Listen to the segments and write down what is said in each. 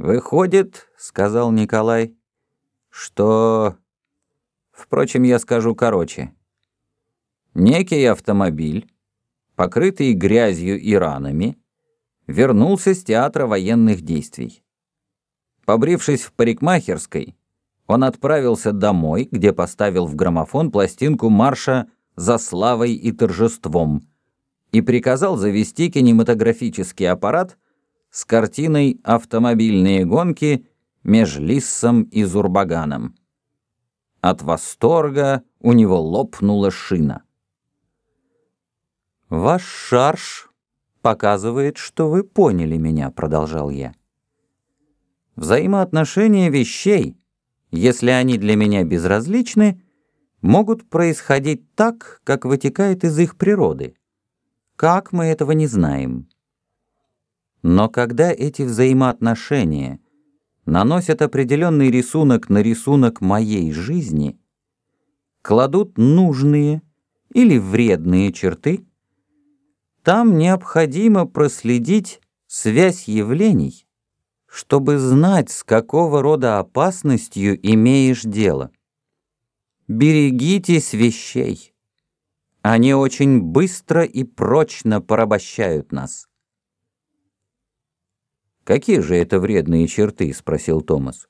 «Выходит, — сказал Николай, — что... Впрочем, я скажу короче. Некий автомобиль, покрытый грязью и ранами, вернулся с театра военных действий. Побрившись в парикмахерской, он отправился домой, где поставил в граммофон пластинку марша «За славой и торжеством» и приказал завести кинематографический аппарат с картиной «Автомобильные гонки» меж Лиссом и Зурбаганом. От восторга у него лопнула шина. «Ваш шарж показывает, что вы поняли меня», — продолжал я. «Взаимоотношения вещей, если они для меня безразличны, могут происходить так, как вытекает из их природы. Как мы этого не знаем?» Но когда эти взаимоотношения наносят определенный рисунок на рисунок моей жизни, кладут нужные или вредные черты, там необходимо проследить связь явлений, чтобы знать, с какого рода опасностью имеешь дело. Берегитесь вещей. Они очень быстро и прочно порабощают нас. «Какие же это вредные черты?» — спросил Томас.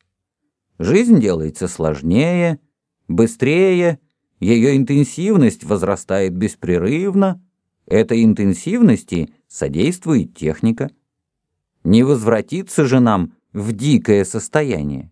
«Жизнь делается сложнее, быстрее, ее интенсивность возрастает беспрерывно. Этой интенсивности содействует техника. Не возвратиться же нам в дикое состояние.